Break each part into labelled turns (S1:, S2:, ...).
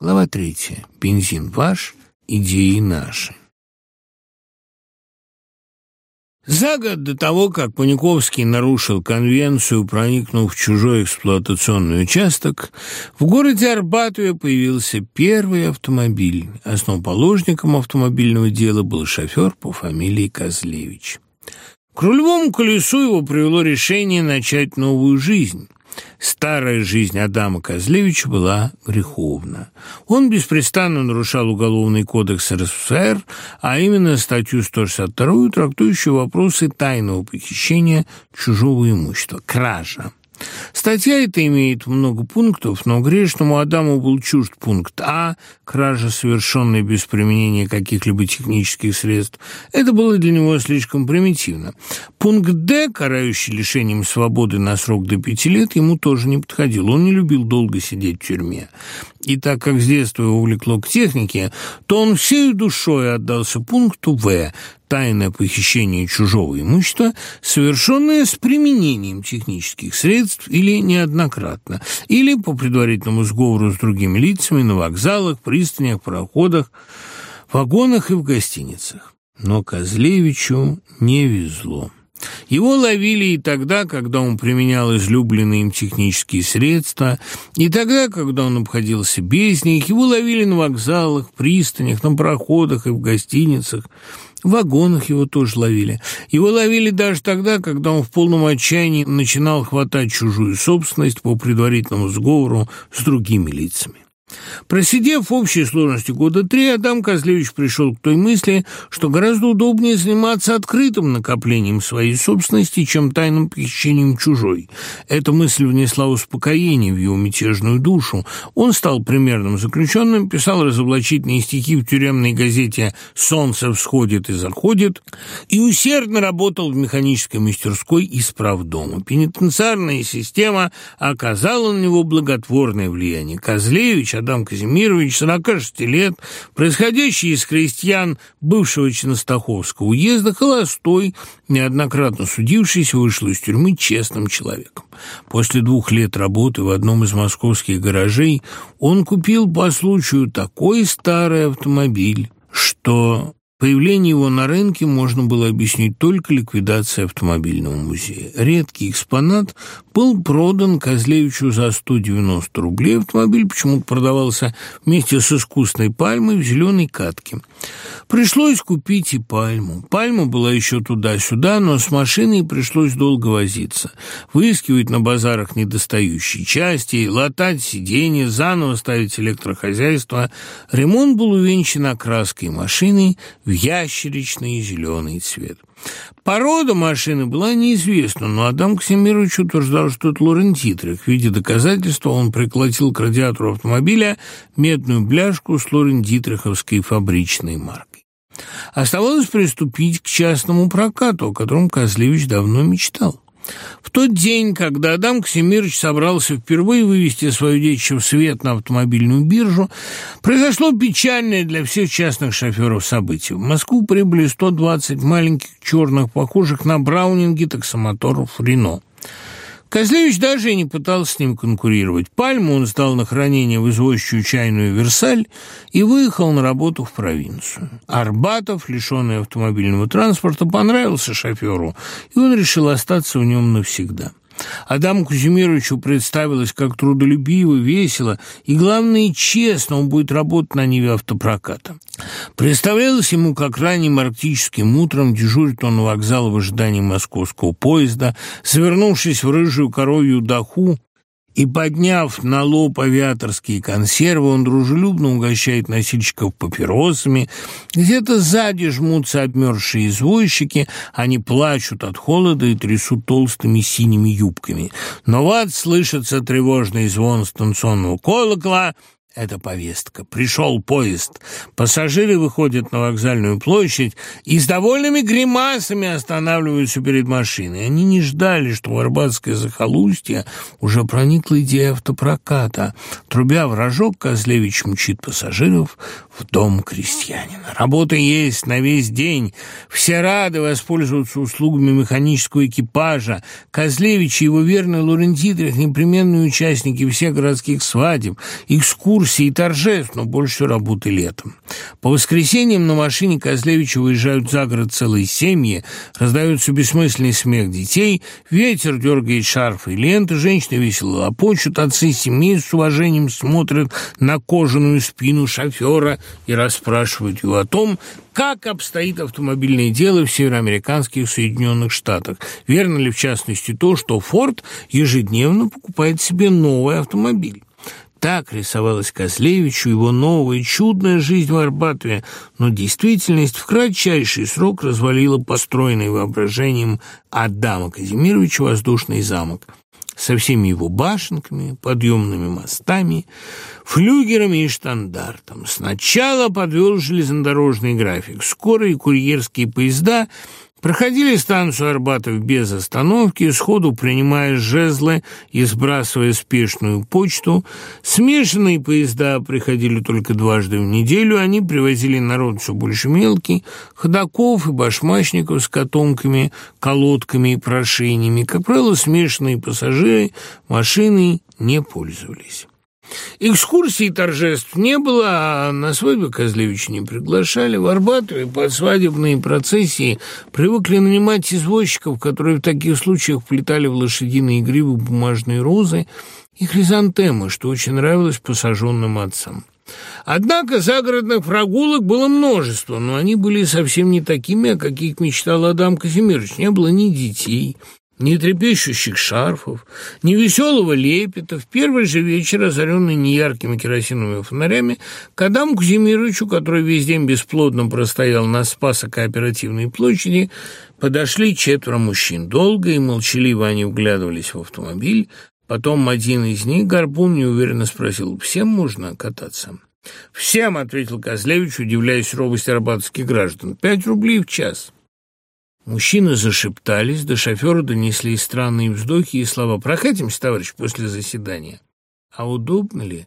S1: Глава 3. Бензин ваш, идеи наши. За год до того, как Паниковский нарушил конвенцию, проникнув в чужой эксплуатационный участок, в городе Арбатове появился первый автомобиль. Основоположником автомобильного дела был шофер по фамилии Козлевич. К рулевому колесу его привело решение начать новую жизнь. Старая жизнь Адама Козлевича была греховна. Он беспрестанно нарушал Уголовный кодекс РСФСР, а именно статью 162, трактующую вопросы тайного похищения чужого имущества, кража. Статья эта имеет много пунктов, но грешному Адаму был чужд пункт А – кража, совершенная без применения каких-либо технических средств. Это было для него слишком примитивно. Пункт Д, карающий лишением свободы на срок до пяти лет, ему тоже не подходил. Он не любил долго сидеть в тюрьме. И так как с детства его увлекло к технике, то он всей душой отдался пункту В, тайное похищение чужого имущества, совершенное с применением технических средств или неоднократно, или по предварительному сговору с другими лицами на вокзалах, пристанях, проходах, вагонах и в гостиницах. Но Козлевичу не везло. Его ловили и тогда, когда он применял излюбленные им технические средства, и тогда, когда он обходился без них, его ловили на вокзалах, пристанях, на проходах и в гостиницах, в вагонах его тоже ловили. Его ловили даже тогда, когда он в полном отчаянии начинал хватать чужую собственность по предварительному сговору с другими лицами. Просидев в общей сложности года три, Адам Козлевич пришел к той мысли, что гораздо удобнее заниматься открытым накоплением своей собственности, чем тайным похищением чужой. Эта мысль внесла успокоение в его мятежную душу. Он стал примерным заключенным, писал разоблачительные стихи в тюремной газете «Солнце всходит и заходит» и усердно работал в механической мастерской исправдома. Пенитенциарная система оказала на него благотворное влияние. Козлевич Адам Казимирович накажете лет, происходящий из крестьян бывшего Ченстаховского уезда, холостой, неоднократно судившийся, вышел из тюрьмы честным человеком. После двух лет работы в одном из московских гаражей он купил по случаю такой старый автомобиль, что Появление его на рынке можно было объяснить только ликвидацией автомобильного музея. Редкий экспонат был продан Козлевичу за 190 рублей. Автомобиль почему-то продавался вместе с искусной пальмой в зеленой катке. Пришлось купить и пальму. Пальма была еще туда-сюда, но с машиной пришлось долго возиться. Выискивать на базарах недостающие части, латать сиденья, заново ставить электрохозяйство. Ремонт был увенчан окраской машины ящеричные зеленый цвет. Порода машины была неизвестна, но Адам Ксимирович утверждал, что это лорентитрик. В виде доказательства он приколотил к радиатору автомобиля медную бляшку с лорентитриховской фабричной маркой. Оставалось приступить к частному прокату, о котором Козлевич давно мечтал. В тот день, когда Адам Ксемирович собрался впервые вывести свою детищу в свет на автомобильную биржу, произошло печальное для всех частных шоферов событие. В Москву прибыли 120 маленьких черных похожих на браунинги таксомоторов «Рено». Козлевич даже не пытался с ним конкурировать. Пальму он сдал на хранение в извозчую чайную Версаль и выехал на работу в провинцию. Арбатов, лишенный автомобильного транспорта, понравился шоферу, и он решил остаться в нем навсегда. Адам Кузимировичу представилось, как трудолюбиво, весело, и, главное, честно он будет работать на Ниве автопроката. Представлялось ему, как ранним арктическим утром дежурит он на вокзала в ожидании московского поезда, свернувшись в рыжую коровью даху, и, подняв на лоб авиаторские консервы, он дружелюбно угощает носильщиков папиросами. Где-то сзади жмутся обмерзшие извозчики, они плачут от холода и трясут толстыми синими юбками. Но вот слышится тревожный звон станционного колокола, это повестка. Пришел поезд. Пассажиры выходят на вокзальную площадь и с довольными гримасами останавливаются перед машиной. Они не ждали, что в Арбатское захолустье уже проникла идея автопроката. Трубя в рожок, Козлевич мчит пассажиров в дом крестьянина. Работа есть на весь день. Все рады воспользоваться услугами механического экипажа. Козлевич и его верный Лурентитрих – непременные участники всех городских свадеб, экскурсий, курсе и торжественно больше работы летом. По воскресеньям на машине Козлевича выезжают за город целые семьи, раздаются бессмысленный смех детей, ветер дергает шарфы и ленты, женщины весело лопочут, отцы семьи с уважением смотрят на кожаную спину шофера и расспрашивают его о том, как обстоит автомобильное дело в североамериканских Соединенных Штатах. Верно ли, в частности, то, что Форд ежедневно покупает себе новый автомобиль? Так рисовалась Кослевичу его новая чудная жизнь в Арбатове, но действительность в кратчайший срок развалила построенный воображением Адама Казимировича воздушный замок со всеми его башенками, подъемными мостами, флюгерами и штандартом. Сначала подвел железнодорожный график. Скорые курьерские поезда Проходили станцию Арбатов без остановки, сходу принимая жезлы и сбрасывая спешную почту. Смешанные поезда приходили только дважды в неделю, они привозили народ все больше мелкий, ходаков и башмачников с котомками, колодками и прошениями. Как правило, смешанные пассажиры машиной не пользовались. Экскурсий торжеств не было, а на свадьбы Козлевич не приглашали. В Арбатове под свадебные процессии привыкли нанимать извозчиков, которые в таких случаях плетали в лошадиные гривы бумажные розы и хризантемы, что очень нравилось посаженным отцам. Однако загородных прогулок было множество, но они были совсем не такими, о каких мечтал Адам Казимирович. Не было ни детей, нетрепещущих шарфов, невеселого лепета, в первый же вечер, озаренный неяркими керосиновыми фонарями, к Адаму Казимировичу, который весь день бесплодно простоял на Спаса кооперативной площади, подошли четверо мужчин. Долго и молчаливо они вглядывались в автомобиль. Потом один из них, Горбун, неуверенно спросил, «Всем можно кататься?» «Всем», — ответил Козлевич, удивляясь робости арбатских граждан, «пять рублей в час». Мужчины зашептались, до шофера донесли странные вздохи и слова «Прокатимся, товарищ, после заседания». А удобно ли?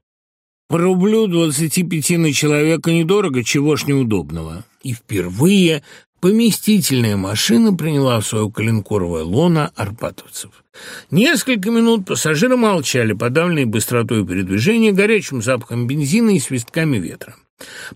S1: По рублю 25 на человека недорого, чего ж неудобного. И впервые поместительная машина приняла в свою коленкоровое лоно арпатовцев. Несколько минут пассажиры молчали, подавленные быстротой передвижения, горячим запахом бензина и свистками ветра.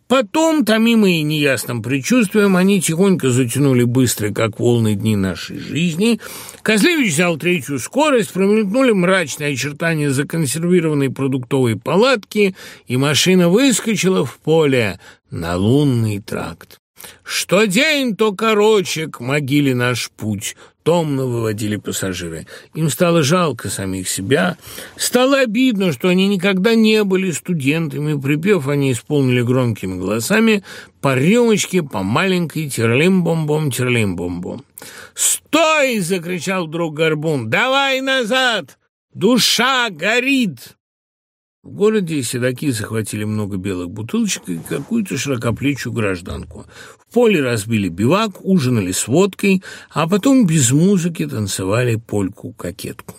S1: Потом томимые неясным предчувствием они тихонько затянули быстро, как волны дни нашей жизни. Козлевич взял третью скорость, промелькнули мрачные очертания законсервированной продуктовой палатки, и машина выскочила в поле на лунный тракт. Что день, то короче к могиле наш путь томно выводили пассажиры. Им стало жалко самих себя. Стало обидно, что они никогда не были студентами. Припев они исполнили громкими голосами по рюмочке, по маленькой терлим-бом-бом, терлим-бом-бом. «Стой!» — закричал друг Горбун. «Давай назад! Душа горит!» В городе седаки захватили много белых бутылочек и какую-то широкоплечую гражданку. В поле разбили бивак, ужинали с водкой, а потом без музыки танцевали польку-кокетку.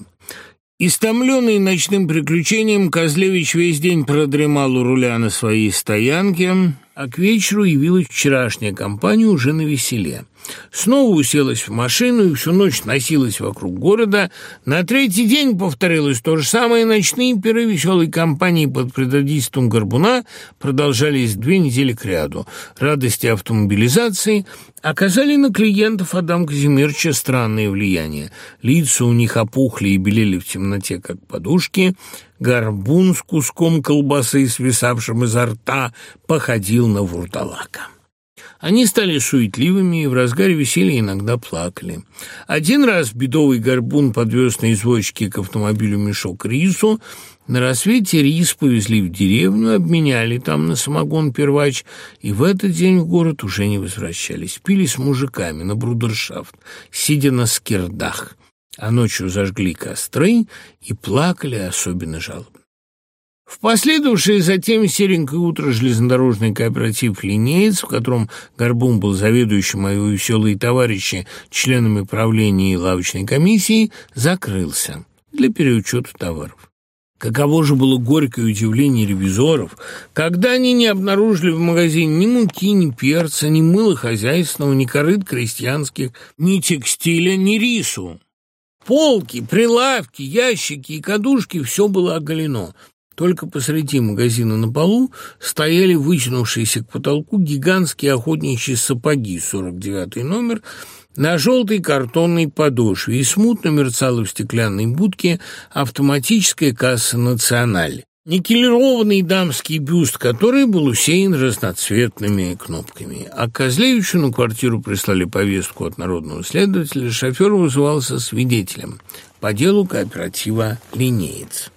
S1: Истомленный ночным приключением, Козлевич весь день продремал у руля на своей стоянке, а к вечеру явилась вчерашняя компания уже на веселе. Снова уселась в машину и всю ночь носилась вокруг города. На третий день повторилось то же самое. Ночные пиры веселой компании под предводительством Горбуна продолжались две недели к ряду. Радости автомобилизации оказали на клиентов Адам Казимирча странное влияние. Лица у них опухли и белели в темноте, как подушки. Горбун с куском колбасы, свисавшим изо рта, походил на вурдалака. Они стали суетливыми и в разгаре веселья иногда плакали. Один раз бедовый горбун подвез на извозчике к автомобилю мешок рису. На рассвете рис повезли в деревню, обменяли там на самогон первач, и в этот день в город уже не возвращались. Пили с мужиками на брудершафт, сидя на скирдах. А ночью зажгли костры и плакали особенно жалобно. В последовавшее затем серенькое утро железнодорожный кооператив «Линеец», в котором Горбун был заведующим а мои веселые товарищи, членами правления и лавочной комиссии, закрылся для переучета товаров. Каково же было горькое удивление ревизоров, когда они не обнаружили в магазине ни муки, ни перца, ни мыла хозяйственного, ни корыт крестьянских, ни текстиля, ни рису. Полки, прилавки, ящики и кадушки – все было оголено. Только посреди магазина на полу стояли, вытянувшиеся к потолку, гигантские охотничьи сапоги 49 номер на желтой картонной подошве и смутно мерцала в стеклянной будке автоматическая касса «Националь». Никелированный дамский бюст, который был усеян разноцветными кнопками. А Козлевичу на квартиру прислали повестку от народного следователя. Шофер вызывался свидетелем по делу кооператива «Линеец».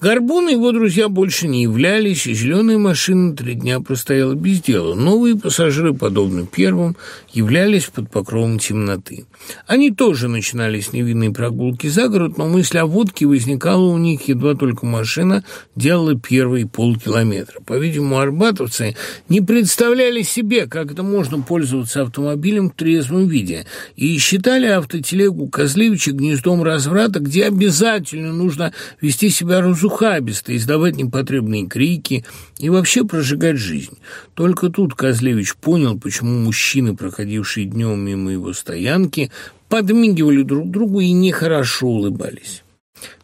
S1: Горбун и его друзья больше не являлись, и зеленая машина три дня простояла без дела. Новые пассажиры, подобно первым, являлись под покровом темноты. Они тоже начинали с невинной прогулки за город, но мысль о водке возникала у них, едва только машина делала первые полкилометра. По-видимому, арбатовцы не представляли себе, как это можно пользоваться автомобилем в трезвом виде, и считали автотелегу Козлевича гнездом разврата, где обязательно нужно вести себя разумно сухабистой, издавать непотребные крики и вообще прожигать жизнь. Только тут Козлевич понял, почему мужчины, проходившие днем мимо его стоянки, подмигивали друг другу и нехорошо улыбались.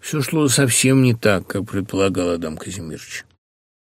S1: Все шло совсем не так, как предполагал Адам Казимирович.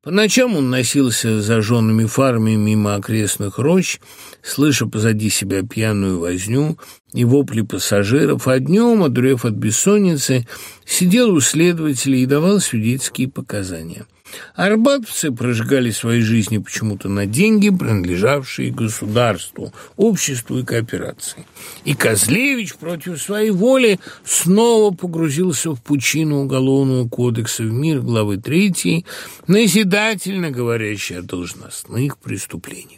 S1: Поначалу он носился зажженными фарами мимо окрестных рощ, слыша позади себя пьяную возню и вопли пассажиров, а днем, одурев от бессонницы, сидел у следователя и давал свидетельские показания. Арбатцы прожигали свои жизни почему-то на деньги, принадлежавшие государству, обществу и кооперации. И Козлевич против своей воли снова погрузился в пучину Уголовного кодекса в мир главы 3, назидательно говорящий о должностных преступлениях.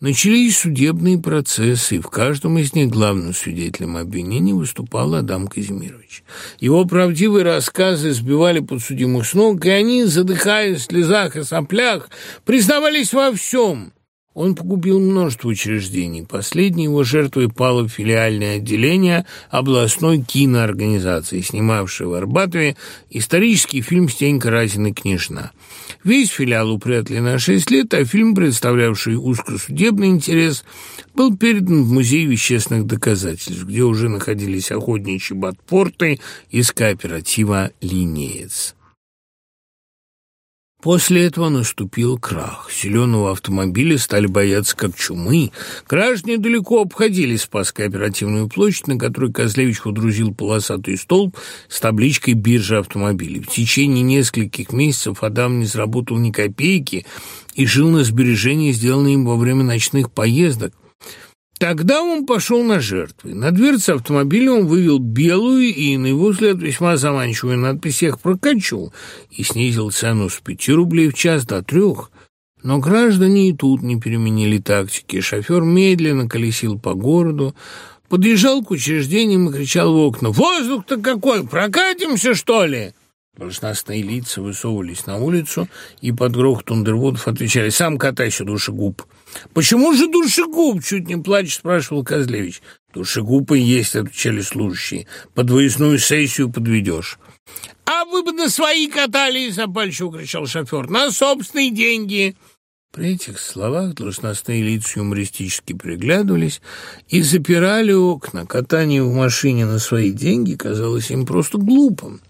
S1: Начались судебные процессы, и в каждом из них главным свидетелем обвинения выступал Адам Казимирович. Его правдивые рассказы сбивали подсудимых с ног, и они, задыхаясь в слезах и соплях, признавались во всем – он погубил множество учреждений, последней его жертвой пало филиальное отделение областной киноорганизации, снимавшей в Арбатове исторический фильм «Стень Карасина Книжна». Весь филиал упрятали на шесть лет, а фильм, представлявший узкосудебный интерес, был передан в Музей вещественных доказательств, где уже находились охотничьи батпорты из кооператива «Линеец». После этого наступил крах. Зеленого автомобиля стали бояться как чумы. Граждане далеко обходили Спасской оперативную площадь, на которой Козлевич удрузил полосатый столб с табличкой «Биржа автомобилей». В течение нескольких месяцев Адам не заработал ни копейки и жил на сбережения, сделанные им во время ночных поездок. Тогда он пошел на жертвы. На дверце автомобиля он вывел белую и на его взгляд весьма заманчивую надпись всех прокачал» и снизил цену с пяти рублей в час до трех. Но граждане и тут не переменили тактики. Шофер медленно колесил по городу, подъезжал к учреждениям и кричал в окна «Воздух-то какой! Прокатимся, что ли?» Должностные лица высовывались на улицу и под грохот Ундервудов отвечали «Сам катайся, душегуб!» Почему же Дуршигуб? — чуть не плачет, спрашивал Козлевич. — Дуршигуб и есть, отвечали служащие. — Под выездную сессию подведешь. — А вы бы на свои катались, — запальчиво кричал шофер. — На собственные деньги. — при этих словах должностные лица юмористически приглядывались, и запирали окна. Катание в машине на свои деньги казалось им просто глупым.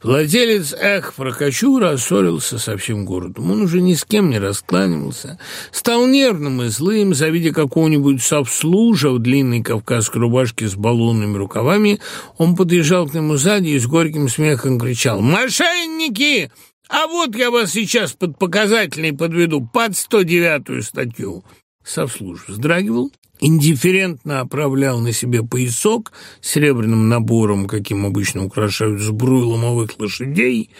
S1: Владелец, эх, прокачу, рассорился со всем городом. Он уже ни с кем не раскланивался. Стал нервным и злым, завидя какого-нибудь совслужа в длинной кавказской рубашке с баллонными рукавами, он подъезжал к нему сзади и с горьким смехом кричал «Мошенники! А вот я вас сейчас под показательный подведу под 109-ю статью. Совслуж вздрагивал, индифферентно оправлял на себе поясок серебряным набором, каким обычно украшают сбрую ломовых лошадей,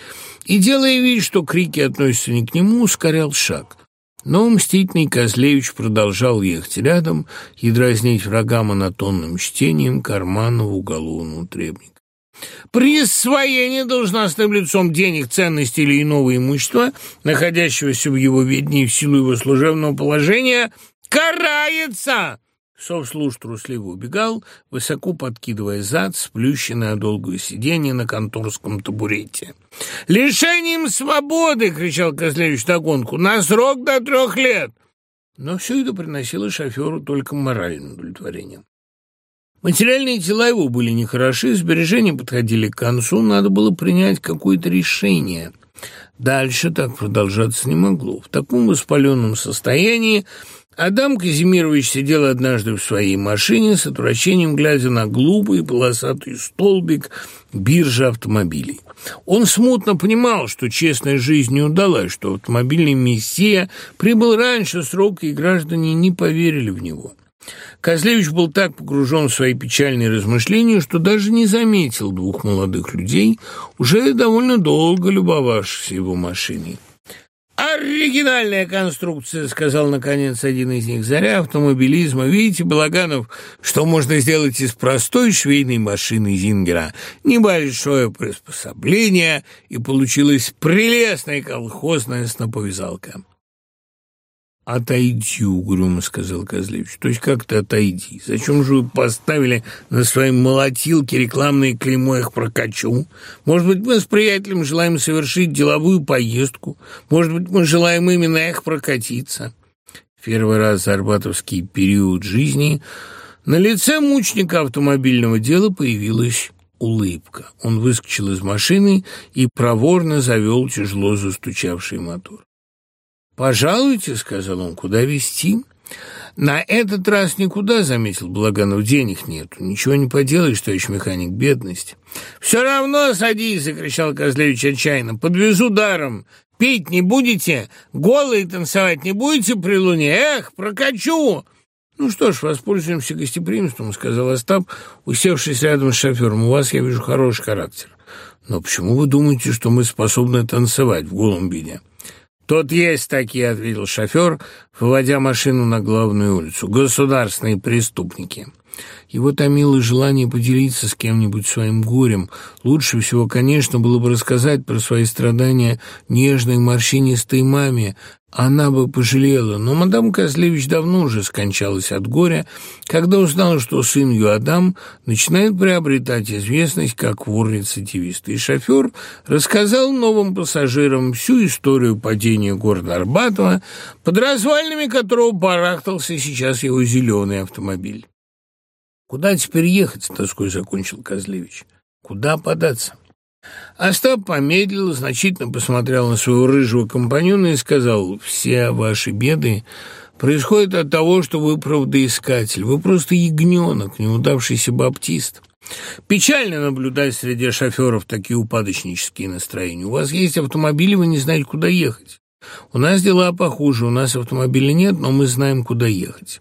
S1: и, делая вид, что крики относятся не к нему, ускорял шаг. Но мстительный Козлевич продолжал ехать рядом и дразнить врага монотонным чтением карманного уголовного требника. Присвоение должностным лицом денег, ценностей или иного имущества, находящегося в его ведении в силу его служебного положения, карается!» Совслуж трусливо убегал, высоко подкидывая зад, сплющенное долгое сиденье на конторском табурете. «Лишением свободы!» — кричал Козлевич догонку. «На срок до трех лет!» Но все это приносило шоферу только моральное удовлетворение. Материальные дела его были не хороши, сбережения подходили к концу, надо было принять какое-то решение. Дальше так продолжаться не могло. В таком воспаленном состоянии Адам Казимирович сидел однажды в своей машине с отвращением, глядя на глупый полосатый столбик биржи автомобилей. Он смутно понимал, что честная жизнь не удалась, что автомобильный мессия прибыл раньше срока, и граждане не поверили в него. Козлевич был так погружен в свои печальные размышления, что даже не заметил двух молодых людей, уже довольно долго любовавшихся его машиной. «Оригинальная конструкция», — сказал, наконец, один из них. «Заря автомобилизма. Видите, Балаганов, что можно сделать из простой швейной машины Зингера? Небольшое приспособление, и получилась прелестная колхозная сноповязалка» отойдю, угрюмо сказал Козлевич. То есть как-то отойди. Зачем же вы поставили на своей молотилке рекламные клеймо их прокачу? Может быть, мы с приятелем желаем совершить деловую поездку? Может быть, мы желаем именно их прокатиться? Первый раз за арбатовский период жизни на лице мучника автомобильного дела появилась улыбка. Он выскочил из машины и проворно завел тяжело застучавший мотор. Пожалуйте, — сказал он, — «куда везти?» «На этот раз никуда», — заметил Благанов, — «денег нету. Ничего не поделаешь, товарищ механик, бедность». «Все равно садись», — закричал Козлевич отчаянно, — «подвезу даром. Пить не будете? Голые танцевать не будете при луне? Эх, прокачу!» «Ну что ж, воспользуемся гостеприимством», — сказал Остап, усевшись рядом с шофером. «У вас, я вижу, хороший характер». «Но почему вы думаете, что мы способны танцевать в голом виде?» Тут есть такие, — ответил шофер, выводя машину на главную улицу. Государственные преступники. Его томило желание поделиться с кем-нибудь своим горем. Лучше всего, конечно, было бы рассказать про свои страдания нежной морщинистой маме, она бы пожалела, но мадам Козлевич давно уже скончалась от горя, когда узнала, что сын ее Адам начинает приобретать известность как вор-рецидивист. И шофер рассказал новым пассажирам всю историю падения города Арбатова, под развалинами которого барахтался сейчас его зеленый автомобиль. Куда теперь ехать? — тоской закончил Козлевич. Куда податься? Остап помедлил, значительно посмотрел на своего рыжего компаньона и сказал, «Все ваши беды происходят от того, что вы правдоискатель. Вы просто ягненок, неудавшийся баптист. Печально наблюдать среди шоферов такие упадочнические настроения. У вас есть автомобиль, вы не знаете, куда ехать. У нас дела похуже, у нас автомобиля нет, но мы знаем, куда ехать.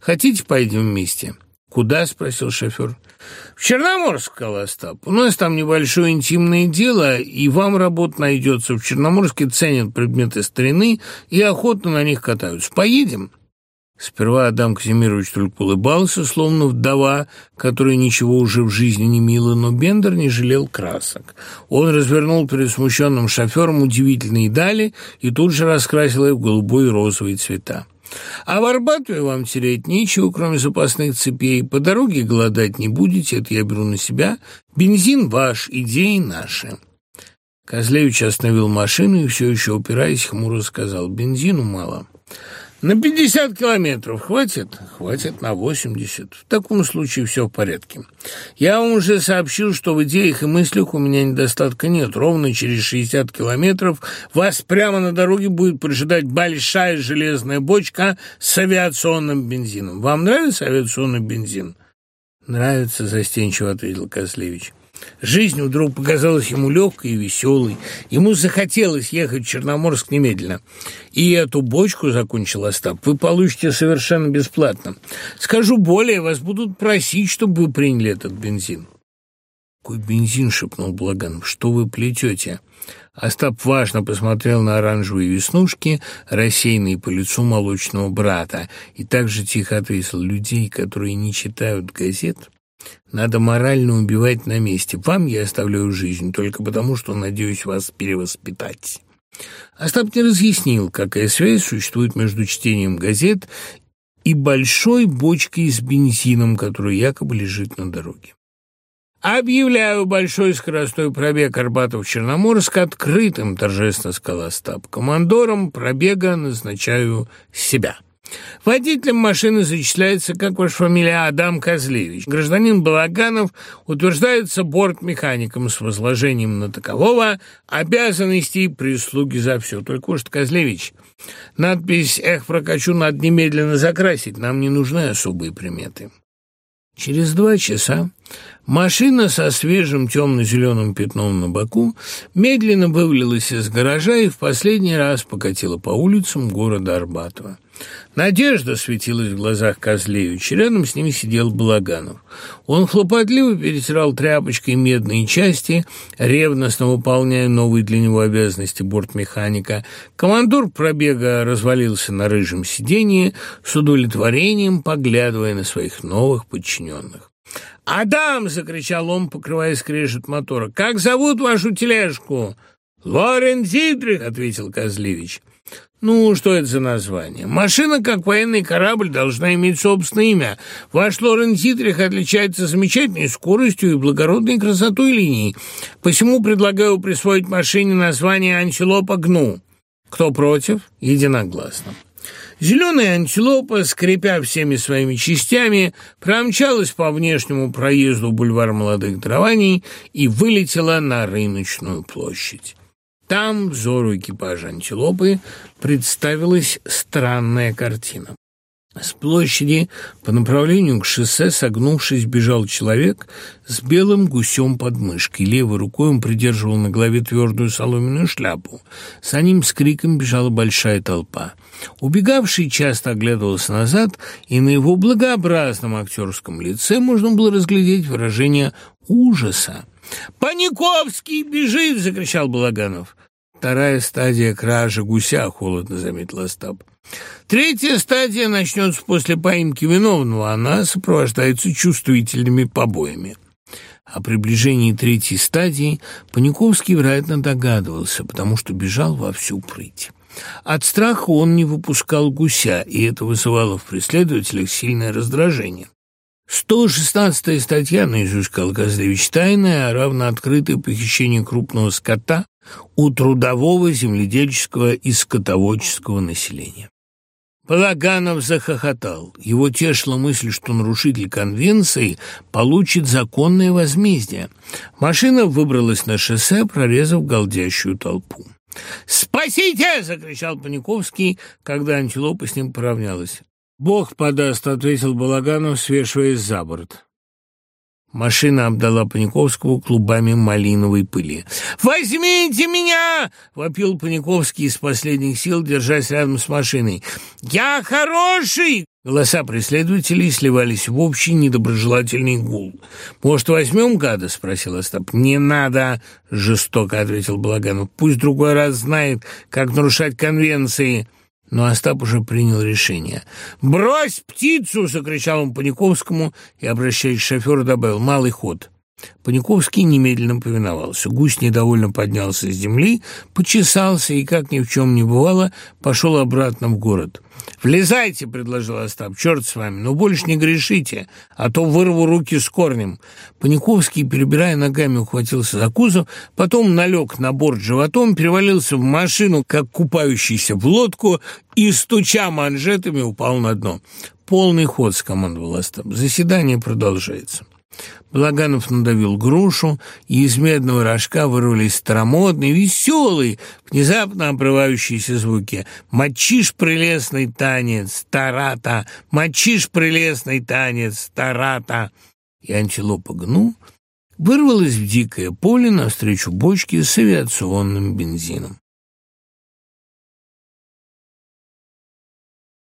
S1: Хотите, поедем вместе?» «Куда?» — спросил шофер. «В Черноморск, Колостап. У нас там небольшое интимное дело, и вам работа найдется. В Черноморске ценят предметы старины и охотно на них катаются. Поедем?» Сперва Адам Казимирович только улыбался, словно вдова, которая ничего уже в жизни не мило, но Бендер не жалел красок. Он развернул перед смущенным шофером удивительные дали и тут же раскрасил их в голубой и розовые цвета. А оборбатывая вам терять нечего, кроме запасных цепей, по дороге голодать не будете, это я беру на себя, бензин ваш, идеи наши». Козлевич остановил машину и все еще, упираясь, хмуро сказал, «Бензину мало». На 50 километров хватит? Хватит на 80. В таком случае все в порядке. Я вам уже сообщил, что в идеях и мыслях у меня недостатка нет. Ровно через 60 километров вас прямо на дороге будет поджидать большая железная бочка с авиационным бензином. Вам нравится авиационный бензин? Нравится, застенчиво ответил Кослевич. Жизнь вдруг показалась ему легкой и веселой. Ему захотелось ехать в Черноморск немедленно. И эту бочку, — закончил Остап, — вы получите совершенно бесплатно. Скажу более, вас будут просить, чтобы вы приняли этот бензин. «Какой бензин?» — шепнул Благан. «Что вы плетете?» Остап важно посмотрел на оранжевые веснушки, рассеянные по лицу молочного брата, и также тихо ответил «Людей, которые не читают газет...» Надо морально убивать на месте. Вам я оставляю жизнь только потому, что надеюсь вас перевоспитать». Остап не разъяснил, какая связь существует между чтением газет и большой бочкой с бензином, которая якобы лежит на дороге. «Объявляю большой скоростной пробег Арбатов-Черноморск открытым», торжественно сказал Остап. «Командором пробега назначаю себя». Водителем машины зачисляется как ваш фамилия Адам Козлевич. Гражданин Балаганов утверждается бортмехаником с возложением на такового обязанностей и прислуги за все. Только уж, Козлевич, надпись «Эх, прокачу» надо немедленно закрасить, нам не нужны особые приметы. Через два часа машина со свежим темно-зеленым пятном на боку медленно вывалилась из гаража и в последний раз покатила по улицам города Арбатова. Надежда светилась в глазах Козлевича, рядом с ними сидел Балаганов. Он хлопотливо перетирал тряпочкой медные части, ревностно выполняя новые для него обязанности бортмеханика. Командор пробега развалился на рыжем сидении, с удовлетворением поглядывая на своих новых подчиненных. «Адам!» — закричал он, покрывая скрежет мотора. «Как зовут вашу тележку?» «Лорен Дитрих!» — ответил Козлевич. «Козлевич!» Ну, что это за название? Машина, как военный корабль, должна иметь собственное имя. Ваш Лорен Зитрих отличается замечательной скоростью и благородной красотой линий. Посему предлагаю присвоить машине название «Антилопа Гну». Кто против? Единогласно. Зеленая антилопа, скрипя всеми своими частями, промчалась по внешнему проезду бульвар молодых дрований и вылетела на рыночную площадь. Там взору экипажа «Антилопы» представилась странная картина. С площади по направлению к шоссе, согнувшись, бежал человек с белым гусем под мышкой. Левой рукой он придерживал на голове твердую соломенную шляпу. За ним с криком бежала большая толпа. Убегавший часто оглядывался назад, и на его благообразном актерском лице можно было разглядеть выражение ужаса. Паниковский бежит! — закричал Балаганов. Вторая стадия кражи гуся, — холодно заметил Остап. Третья стадия начнется после поимки виновного. Она сопровождается чувствительными побоями. О приближении третьей стадии Паниковский, вероятно, догадывался, потому что бежал во всю прыть. От страха он не выпускал гуся, и это вызывало в преследователях сильное раздражение. 116 статья ну наизусть Колгоздович Тайная, равно открытое похищение крупного скота у трудового, земледельческого и скотоводческого населения. Балаганов захохотал. Его тешила мысль, что нарушитель конвенции получит законное возмездие. Машина выбралась на шоссе, прорезав голдящую толпу. «Спасите!» – закричал Паниковский, когда антилопа с ним поравнялась. Бог подаст, — ответил Балаганов, свешиваясь за борт. Машина обдала Паниковского клубами малиновой пыли. «Возьмите меня!» — вопил Паниковский из последних сил, держась рядом с машиной. «Я хороший!» Голоса преследователей сливались в общий недоброжелательный гул. «Может, возьмем гада?» — спросил Остап. «Не надо!» — жестоко ответил Благанов. «Пусть другой раз знает, как нарушать конвенции!» Но Остап уже принял решение. «Брось птицу!» — закричал он Паниковскому и, обращаясь к шоферу, добавил «малый ход». Паниковский немедленно повиновался. Гусь недовольно поднялся с земли, почесался и, как ни в чем не бывало, пошел обратно в город. «Влезайте!» — предложил Остап. «Черт с вами! Но больше не грешите, а то вырву руки с корнем!» Паниковский, перебирая ногами, ухватился за кузов, потом налег на борт животом, перевалился в машину, как купающийся в лодку, и, стуча манжетами, упал на дно. «Полный ход!» — скомандовал Остап. «Заседание продолжается!» Благанов надавил грушу и из медного рожка вырвались старомодные, веселые, внезапно обрывающиеся звуки. «Мочишь прелестный танец, тарата! Мочишь прелестный танец, тарата!» И антилопа гну вырвалась в дикое поле навстречу бочке с авиационным бензином.